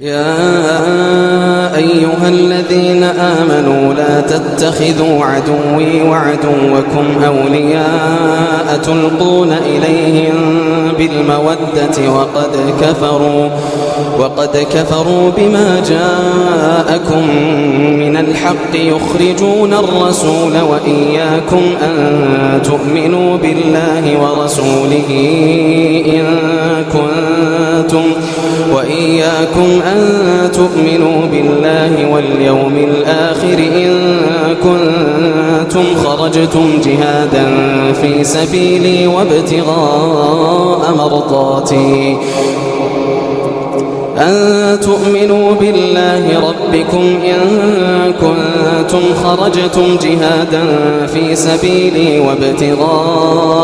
يا أيها الذين آمنوا لا تتخذوا عدوي وعدوكم أولياء تلقون إليهم بالمودة وقد كفروا وقد كفروا بما جاءكم من الحق. يخرجون الرسول وإياكم أن تؤمنوا بالله ورسوله إن كنتم وإياكم أن تؤمنوا بالله واليوم الآخر إن كنتم خرجتم جهادا في سبيلي وابتغاء مرضاتي. أن تؤمنوا بالله ربكم إن كنتم خرجتم جهادا في سبيلي وابتغاء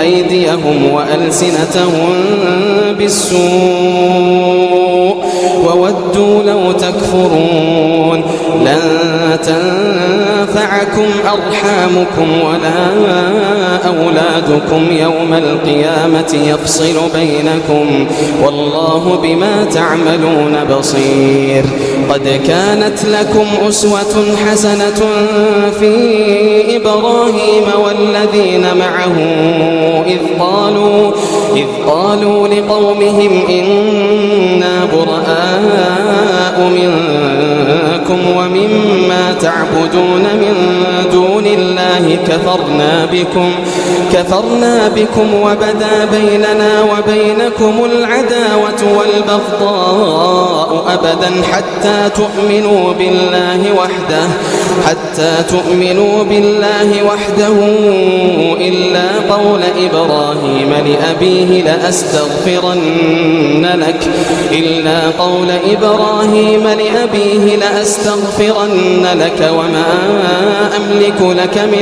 أيديهم وألسنتهم بالسوء وودوا لو تكفرون لن تنفعكم أرحامكم ولا أولادكم يوم القيامة يفصل بينكم والله بما تعملون بصير قد كانت لكم أسوة حسنة في إبراهيم والذين معه إذ قالوا, إذ قالوا لقومهم إنا براء منكم ومما تعبدون من الله كفرنا بكم كفرنا بكم وبدا بيننا وبينكم العداوة والبغضاء أبدا حتى تؤمنوا بالله وحده حتى تؤمنوا بالله وحده. إلا قول إبراهيم لأبيه لأستغفرن لك إلا قول إبراهيم لأبيه لأستغفرن لك. وما أملك لك من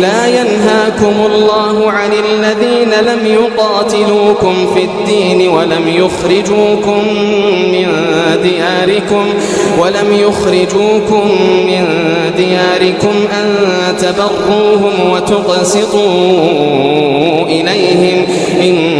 لا ينهاكم الله عن الذين لم يقاتلوكم في الدين ولم يخرجوكم من دياركم ولم يخرجوكم من دياركم أن تبروهم وتقسطوا إليهم إن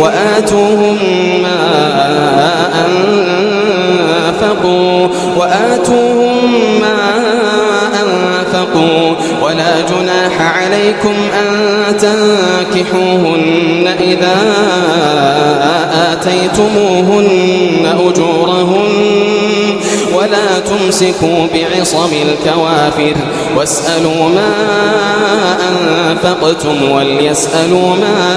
وآتوهم ما أنفقوا وآتوهم ما أنفقوا. ولا جناح عليكم أن تنكحوهن إذا آتيتموهن أجورهن تمسكوا بعصم الكوافر واسألوا ما أنفقتم وليسألوا ما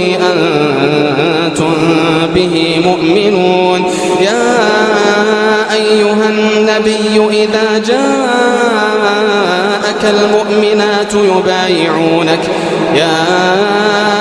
أنتم به مؤمنون؟ يا أيها النبي إذا جاءك المؤمنات يبايعونك. يا